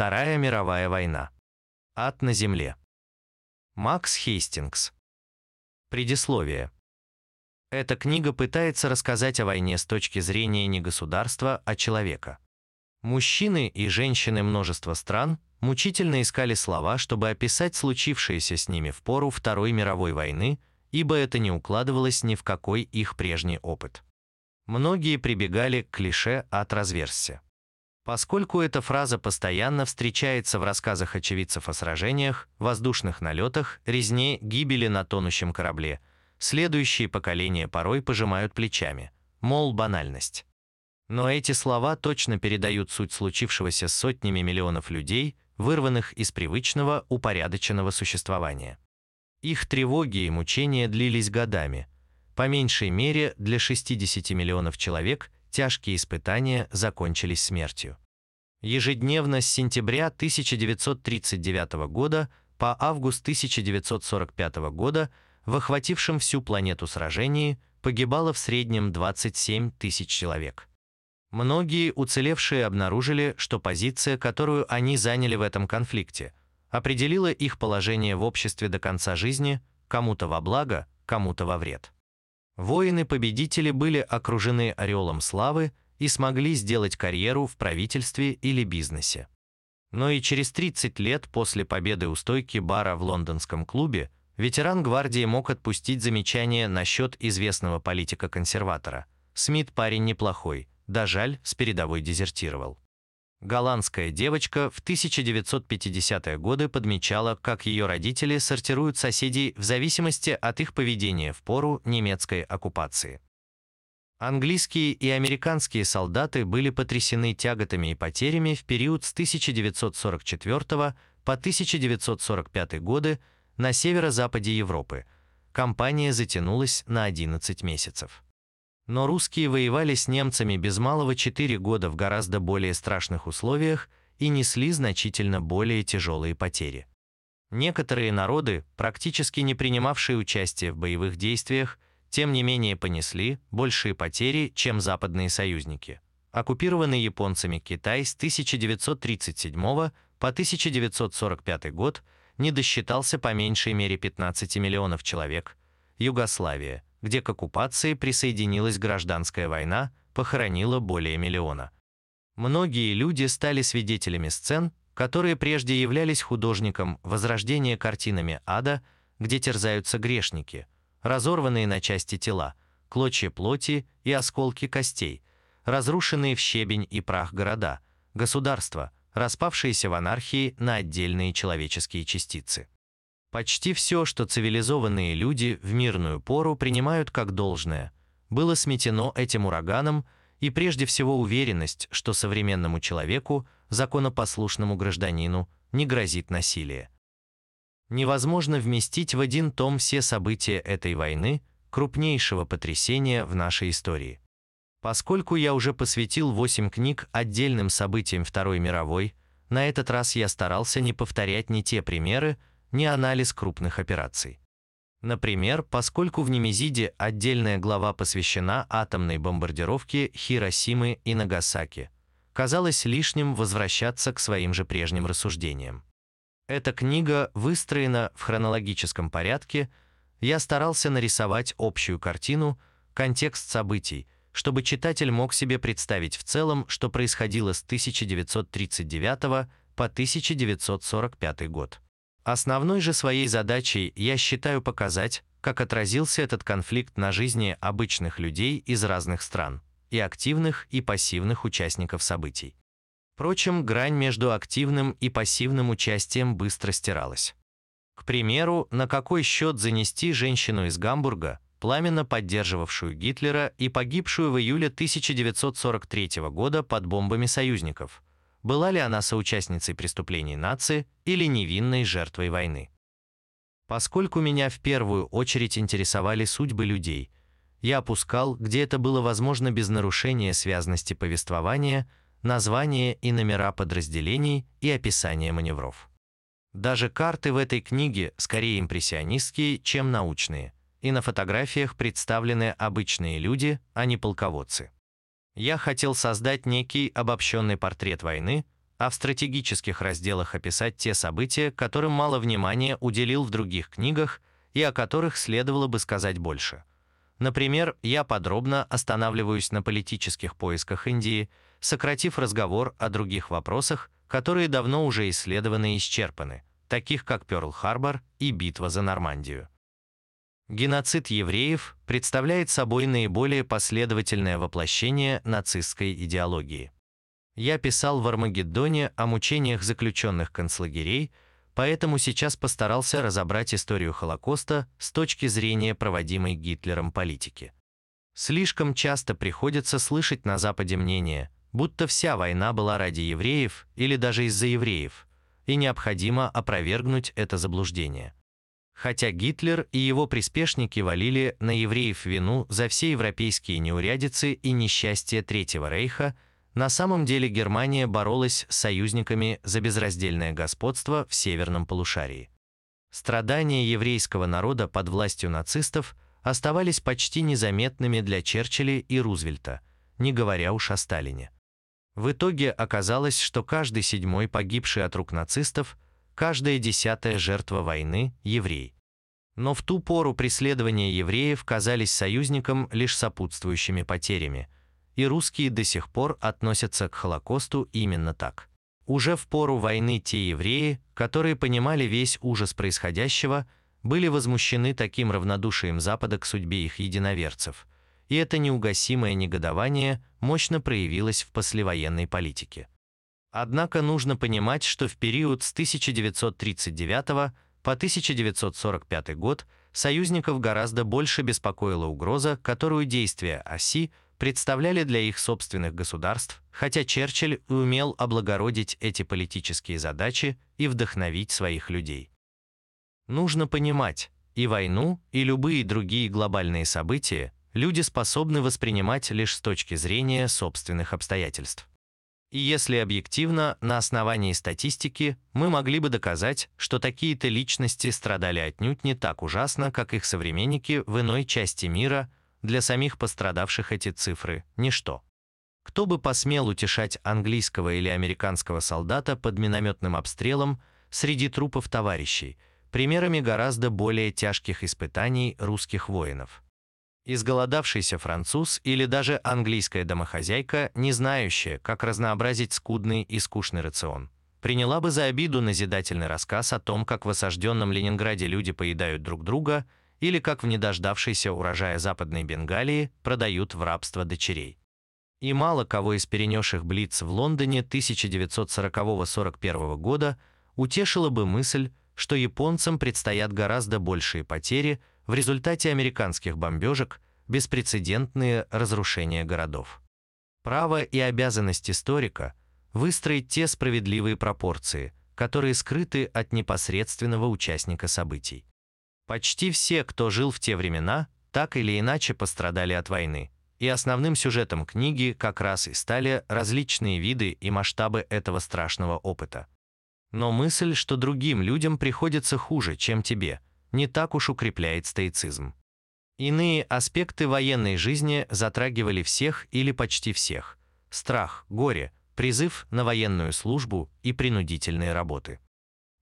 Вторая мировая война. Ад на земле. Макс Хейстингс. Предисловие. Эта книга пытается рассказать о войне с точки зрения не государства, а человека. Мужчины и женщины множества стран мучительно искали слова, чтобы описать случившееся с ними в пору Второй мировой войны, ибо это не укладывалось ни в какой их прежний опыт. Многие прибегали к клише от разверзся. Поскольку эта фраза постоянно встречается в рассказах очевидцев о сражениях, воздушных налетах, резне, гибели на тонущем корабле, следующие поколения порой пожимают плечами, мол, банальность. Но эти слова точно передают суть случившегося с сотнями миллионов людей, вырванных из привычного, упорядоченного существования. Их тревоги и мучения длились годами. По меньшей мере для 60 миллионов человек тяжкие испытания закончились смертью. Ежедневно с сентября 1939 года по август 1945 года в охватившем всю планету сражении погибало в среднем 27 тысяч человек. Многие уцелевшие обнаружили, что позиция, которую они заняли в этом конфликте, определила их положение в обществе до конца жизни, кому-то во благо, кому-то во вред. Воины-победители были окружены ореолом славы и смогли сделать карьеру в правительстве или бизнесе. Но и через 30 лет после победы у стойки бара в лондонском клубе ветеран гвардии мог отпустить замечание насчет известного политика-консерватора. Смит парень неплохой, да жаль, с передовой дезертировал. Голландская девочка в 1950-е годы подмечала, как ее родители сортируют соседей в зависимости от их поведения в пору немецкой оккупации. Английские и американские солдаты были потрясены тяготами и потерями в период с 1944 по 1945 годы на северо-западе Европы. Кампания затянулась на 11 месяцев но русские воевали с немцами без малого 4 года в гораздо более страшных условиях и несли значительно более тяжелые потери. Некоторые народы, практически не принимавшие участие в боевых действиях, тем не менее понесли большие потери, чем западные союзники. Оккупированный японцами Китай с 1937 по 1945 год не досчитался по меньшей мере 15 миллионов человек. Югославия – где к оккупации присоединилась гражданская война, похоронила более миллиона. Многие люди стали свидетелями сцен, которые прежде являлись художником возрождения картинами ада, где терзаются грешники, разорванные на части тела, клочья плоти и осколки костей, разрушенные в щебень и прах города, государства, распавшиеся в анархии на отдельные человеческие частицы. Почти все, что цивилизованные люди в мирную пору принимают как должное, было сметено этим ураганом, и прежде всего уверенность, что современному человеку, законопослушному гражданину, не грозит насилие. Невозможно вместить в один том все события этой войны, крупнейшего потрясения в нашей истории. Поскольку я уже посвятил 8 книг отдельным событиям Второй мировой, на этот раз я старался не повторять ни те примеры, ни анализ крупных операций. Например, поскольку в Немезиде отдельная глава посвящена атомной бомбардировке Хиросимы и Нагасаки, казалось лишним возвращаться к своим же прежним рассуждениям. Эта книга выстроена в хронологическом порядке, я старался нарисовать общую картину, контекст событий, чтобы читатель мог себе представить в целом, что происходило с 1939 по 1945 год. Основной же своей задачей я считаю показать, как отразился этот конфликт на жизни обычных людей из разных стран, и активных, и пассивных участников событий. Впрочем, грань между активным и пассивным участием быстро стиралась. К примеру, на какой счет занести женщину из Гамбурга, пламенно поддерживавшую Гитлера и погибшую в июле 1943 года под бомбами союзников – была ли она соучастницей преступлений нации или невинной жертвой войны. Поскольку меня в первую очередь интересовали судьбы людей, я опускал, где это было возможно без нарушения связности повествования, названия и номера подразделений и описания маневров. Даже карты в этой книге скорее импрессионистские, чем научные, и на фотографиях представлены обычные люди, а не полководцы. Я хотел создать некий обобщенный портрет войны, а в стратегических разделах описать те события, которым мало внимания уделил в других книгах и о которых следовало бы сказать больше. Например, я подробно останавливаюсь на политических поисках Индии, сократив разговор о других вопросах, которые давно уже исследованы и исчерпаны, таких как Пёрл-Харбор и битва за Нормандию. Геноцид евреев представляет собой наиболее последовательное воплощение нацистской идеологии. Я писал в Армагеддоне о мучениях заключенных концлагерей, поэтому сейчас постарался разобрать историю Холокоста с точки зрения проводимой Гитлером политики. Слишком часто приходится слышать на Западе мнение, будто вся война была ради евреев или даже из-за евреев, и необходимо опровергнуть это заблуждение. Хотя Гитлер и его приспешники валили на евреев вину за все европейские неурядицы и несчастья Третьего Рейха – на самом деле Германия боролась с союзниками за безраздельное господство в северном полушарии. Страдания еврейского народа под властью нацистов оставались почти незаметными для Черчилля и Рузвельта, не говоря уж о Сталине. В итоге оказалось, что каждый седьмой погибший от рук нацистов, каждая десятая жертва войны – еврей. Но в ту пору преследования евреев казались союзникам лишь сопутствующими потерями – и русские до сих пор относятся к Холокосту именно так. Уже в пору войны те евреи, которые понимали весь ужас происходящего, были возмущены таким равнодушием Запада к судьбе их единоверцев, и это неугасимое негодование мощно проявилось в послевоенной политике. Однако нужно понимать, что в период с 1939 по 1945 год союзников гораздо больше беспокоила угроза, которую действия оси представляли для их собственных государств, хотя Черчилль умел облагородить эти политические задачи и вдохновить своих людей. Нужно понимать, и войну, и любые другие глобальные события люди способны воспринимать лишь с точки зрения собственных обстоятельств. И если объективно, на основании статистики, мы могли бы доказать, что такие-то личности страдали отнюдь не так ужасно, как их современники в иной части мира – для самих пострадавших эти цифры – ничто. Кто бы посмел утешать английского или американского солдата под минометным обстрелом среди трупов товарищей, примерами гораздо более тяжких испытаний русских воинов. Изголодавшийся француз или даже английская домохозяйка, не знающая, как разнообразить скудный и скучный рацион, приняла бы за обиду назидательный рассказ о том, как в осажденном Ленинграде люди поедают друг друга – или как в недождавшейся урожая Западной Бенгалии продают в рабство дочерей. И мало кого из перенесших Блиц в Лондоне 1940-41 года утешила бы мысль, что японцам предстоят гораздо большие потери в результате американских бомбежек, беспрецедентные разрушения городов. Право и обязанность историка – выстроить те справедливые пропорции, которые скрыты от непосредственного участника событий. Почти все, кто жил в те времена, так или иначе пострадали от войны, и основным сюжетом книги как раз и стали различные виды и масштабы этого страшного опыта. Но мысль, что другим людям приходится хуже, чем тебе, не так уж укрепляет стоицизм. Иные аспекты военной жизни затрагивали всех или почти всех. Страх, горе, призыв на военную службу и принудительные работы.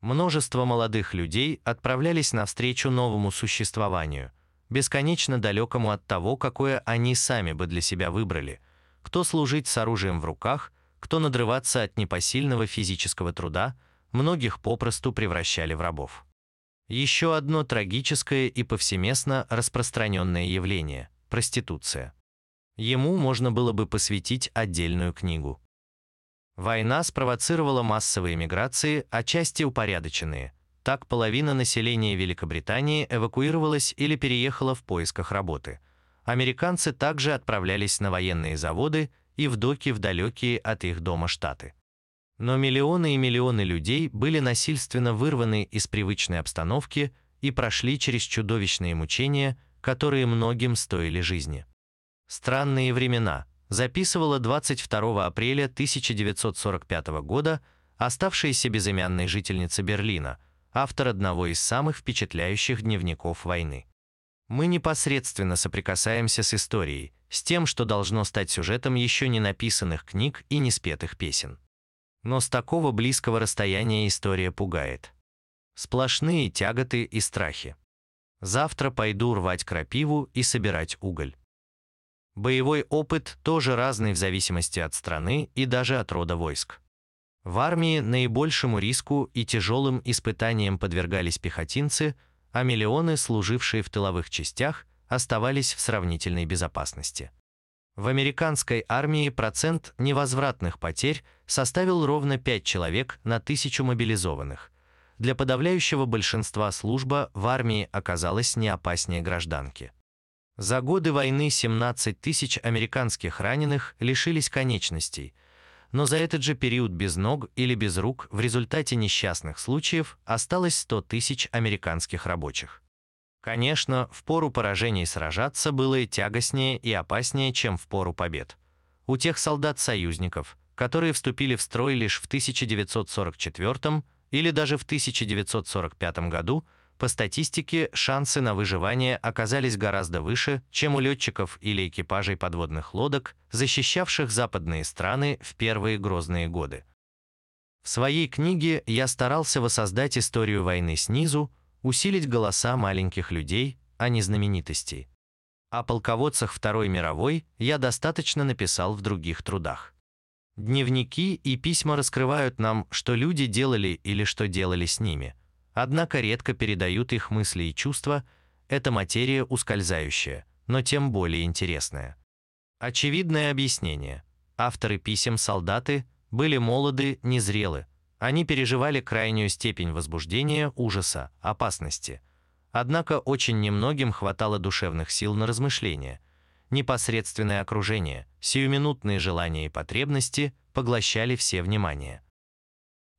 Множество молодых людей отправлялись навстречу новому существованию, бесконечно далекому от того, какое они сами бы для себя выбрали, кто служить с оружием в руках, кто надрываться от непосильного физического труда, многих попросту превращали в рабов. Еще одно трагическое и повсеместно распространенное явление – проституция. Ему можно было бы посвятить отдельную книгу. Война спровоцировала массовые миграции, отчасти упорядоченные. Так половина населения Великобритании эвакуировалась или переехала в поисках работы. Американцы также отправлялись на военные заводы и в доки в далекие от их дома штаты. Но миллионы и миллионы людей были насильственно вырваны из привычной обстановки и прошли через чудовищные мучения, которые многим стоили жизни. Странные времена – записывала 22 апреля 1945 года оставшаяся безымянной жительница Берлина, автор одного из самых впечатляющих дневников войны. Мы непосредственно соприкасаемся с историей, с тем, что должно стать сюжетом еще не написанных книг и не спетых песен. Но с такого близкого расстояния история пугает. Сплошные тяготы и страхи. Завтра пойду рвать крапиву и собирать уголь. Боевой опыт тоже разный в зависимости от страны и даже от рода войск. В армии наибольшему риску и тяжелым испытаниям подвергались пехотинцы, а миллионы, служившие в тыловых частях, оставались в сравнительной безопасности. В американской армии процент невозвратных потерь составил ровно 5 человек на тысячу мобилизованных. Для подавляющего большинства служба в армии оказалась не опаснее гражданки. За годы войны 17 тысяч американских раненых лишились конечностей, но за этот же период без ног или без рук в результате несчастных случаев осталось 100 тысяч американских рабочих. Конечно, в пору поражений сражаться было и тягостнее и опаснее, чем в пору побед. У тех солдат-союзников, которые вступили в строй лишь в 1944 или даже в 1945 году, по статистике, шансы на выживание оказались гораздо выше, чем у летчиков или экипажей подводных лодок, защищавших западные страны в первые грозные годы. В своей книге я старался воссоздать историю войны снизу, усилить голоса маленьких людей, а не знаменитостей. О полководцах Второй мировой я достаточно написал в других трудах. Дневники и письма раскрывают нам, что люди делали или что делали с ними – однако редко передают их мысли и чувства, это материя ускользающая, но тем более интересная. Очевидное объяснение. Авторы писем солдаты были молоды, незрелы, они переживали крайнюю степень возбуждения, ужаса, опасности. Однако очень немногим хватало душевных сил на размышления. Непосредственное окружение, сиюминутные желания и потребности поглощали все внимание.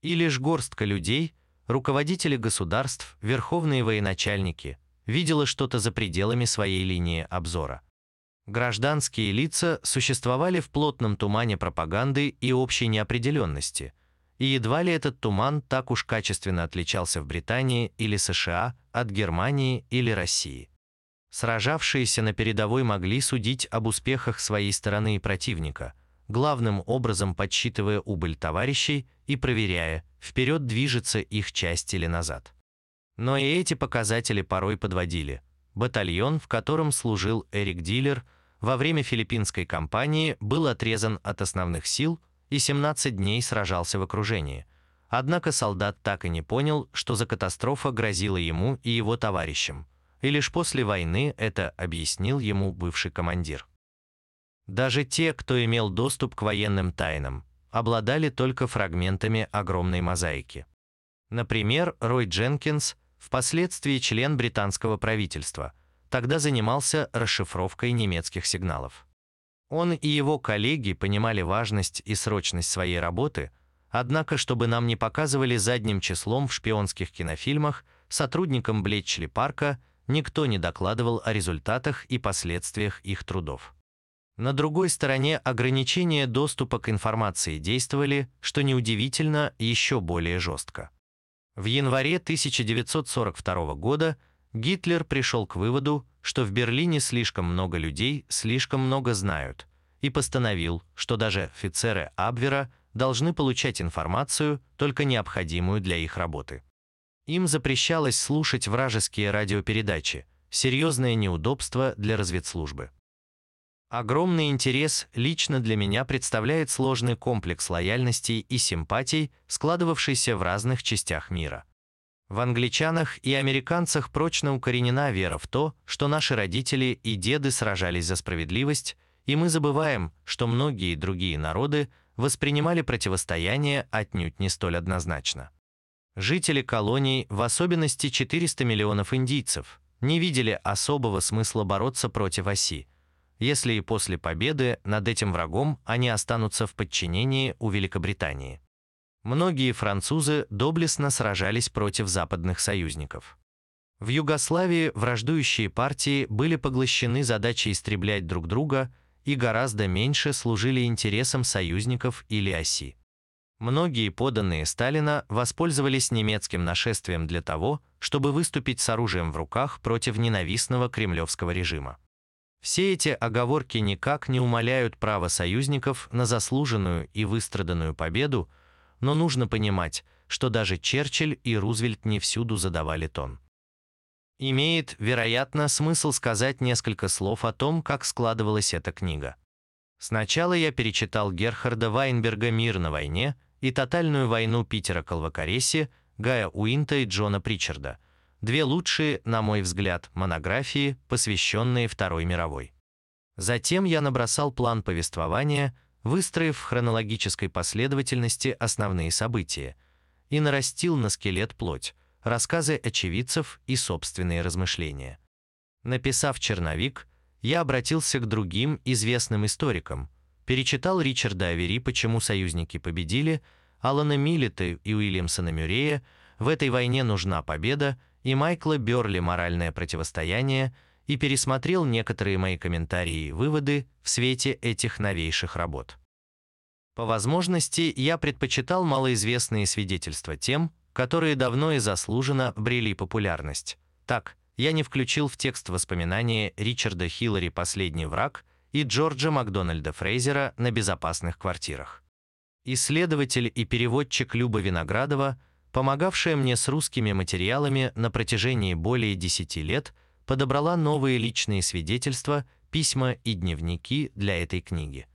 И лишь горстка людей – руководители государств, верховные военачальники, видела что-то за пределами своей линии обзора. Гражданские лица существовали в плотном тумане пропаганды и общей неопределенности, и едва ли этот туман так уж качественно отличался в Британии или США от Германии или России. Сражавшиеся на передовой могли судить об успехах своей стороны и противника, главным образом подсчитывая убыль товарищей и проверяя, вперед движется их часть или назад. Но и эти показатели порой подводили. Батальон, в котором служил Эрик Дилер, во время филиппинской кампании был отрезан от основных сил и 17 дней сражался в окружении. Однако солдат так и не понял, что за катастрофа грозила ему и его товарищам, и лишь после войны это объяснил ему бывший командир. Даже те, кто имел доступ к военным тайнам, обладали только фрагментами огромной мозаики. Например, Рой Дженкинс, впоследствии член британского правительства, тогда занимался расшифровкой немецких сигналов. Он и его коллеги понимали важность и срочность своей работы, однако, чтобы нам не показывали задним числом в шпионских кинофильмах, сотрудникам Блетчли парка никто не докладывал о результатах и последствиях их трудов. На другой стороне ограничения доступа к информации действовали, что неудивительно, еще более жестко. В январе 1942 года Гитлер пришел к выводу, что в Берлине слишком много людей слишком много знают, и постановил, что даже офицеры Абвера должны получать информацию, только необходимую для их работы. Им запрещалось слушать вражеские радиопередачи, серьезное неудобство для разведслужбы. Огромный интерес лично для меня представляет сложный комплекс лояльностей и симпатий, складывавшийся в разных частях мира. В англичанах и американцах прочно укоренена вера в то, что наши родители и деды сражались за справедливость, и мы забываем, что многие другие народы воспринимали противостояние отнюдь не столь однозначно. Жители колоний, в особенности 400 миллионов индийцев, не видели особого смысла бороться против оси, если и после победы над этим врагом они останутся в подчинении у Великобритании. Многие французы доблестно сражались против западных союзников. В Югославии враждующие партии были поглощены задачей истреблять друг друга и гораздо меньше служили интересам союзников или оси. Многие поданные Сталина воспользовались немецким нашествием для того, чтобы выступить с оружием в руках против ненавистного кремлевского режима. Все эти оговорки никак не умаляют право союзников на заслуженную и выстраданную победу, но нужно понимать, что даже Черчилль и Рузвельт не всюду задавали тон. Имеет, вероятно, смысл сказать несколько слов о том, как складывалась эта книга. Сначала я перечитал Герхарда Вайнберга «Мир на войне» и «Тотальную войну Питера Колвакареси» Гая Уинта и Джона Причарда, две лучшие, на мой взгляд, монографии, посвященные Второй мировой. Затем я набросал план повествования, выстроив в хронологической последовательности основные события, и нарастил на скелет плоть, рассказы очевидцев и собственные размышления. Написав черновик, я обратился к другим известным историкам, перечитал Ричарда Авери «Почему союзники победили», Алана Миллета и Уильямсона Мюррея «В этой войне нужна победа» и Майкла Бёрли «Моральное противостояние» и пересмотрел некоторые мои комментарии и выводы в свете этих новейших работ. По возможности я предпочитал малоизвестные свидетельства тем, которые давно и заслуженно брели популярность. Так, я не включил в текст воспоминания Ричарда Хиллари «Последний враг» и Джорджа Макдональда Фрейзера на безопасных квартирах. Исследователь и переводчик Люба Виноградова, помогавшая мне с русскими материалами на протяжении более 10 лет, подобрала новые личные свидетельства, письма и дневники для этой книги.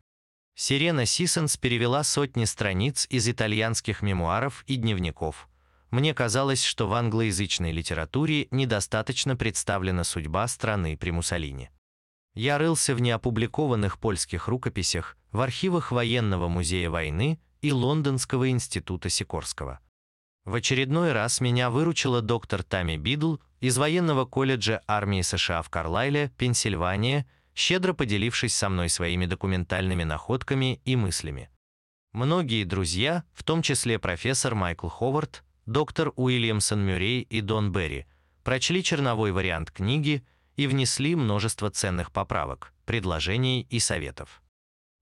Сирена Сиссонс перевела сотни страниц из итальянских мемуаров и дневников – мне казалось, что в англоязычной литературе недостаточно представлена судьба страны при Муссолини. Я рылся в неопубликованных польских рукописях, в архивах Военного музея войны и Лондонского института Сикорского. В очередной раз меня выручила доктор Тами Бидл из военного колледжа армии США в Карлайле, Пенсильвания, щедро поделившись со мной своими документальными находками и мыслями. Многие друзья, в том числе профессор Майкл Ховард, доктор Уильямсон Мюррей и Дон Берри прочли черновой вариант книги и внесли множество ценных поправок, предложений и советов.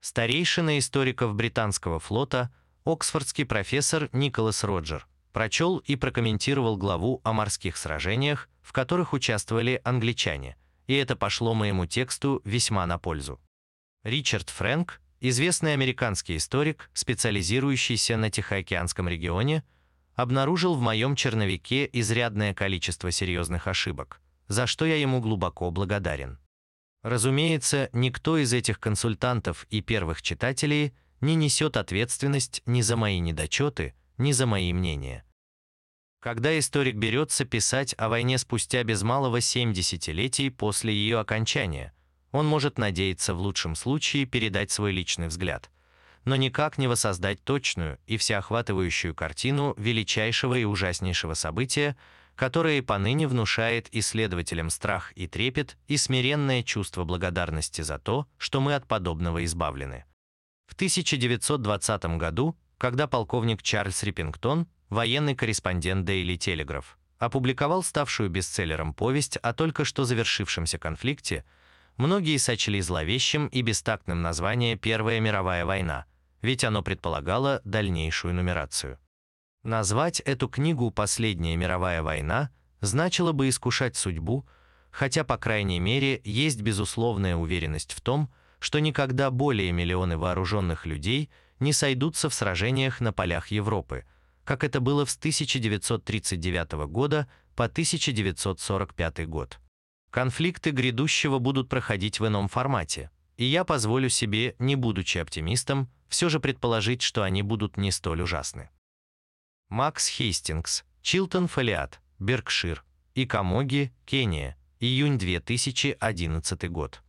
Старейшина историков британского флота, оксфордский профессор Николас Роджер, прочел и прокомментировал главу о морских сражениях, в которых участвовали англичане, и это пошло моему тексту весьма на пользу. Ричард Фрэнк, известный американский историк, специализирующийся на Тихоокеанском регионе, обнаружил в моем черновике изрядное количество серьезных ошибок, за что я ему глубоко благодарен. Разумеется, никто из этих консультантов и первых читателей не несет ответственность ни за мои недочеты, ни за мои мнения. Когда историк берется писать о войне спустя без малого семь десятилетий после ее окончания, он может надеяться в лучшем случае передать свой личный взгляд – но никак не воссоздать точную и всеохватывающую картину величайшего и ужаснейшего события, которое поныне внушает исследователям страх и трепет и смиренное чувство благодарности за то, что мы от подобного избавлены. В 1920 году, когда полковник Чарльз Риппингтон, военный корреспондент Daily Telegraph, опубликовал ставшую бестселлером повесть о только что завершившемся конфликте, многие сочли зловещим и бестактным название «Первая мировая война», ведь оно предполагало дальнейшую нумерацию. Назвать эту книгу «Последняя мировая война» значило бы искушать судьбу, хотя, по крайней мере, есть безусловная уверенность в том, что никогда более миллионы вооруженных людей не сойдутся в сражениях на полях Европы, как это было с 1939 года по 1945 год. Конфликты грядущего будут проходить в ином формате, и я позволю себе, не будучи оптимистом, все же предположить, что они будут не столь ужасны. Макс Хейстингс, Чилтон Фолиат, Беркшир, Икамоги, Кения, июнь 2011 год.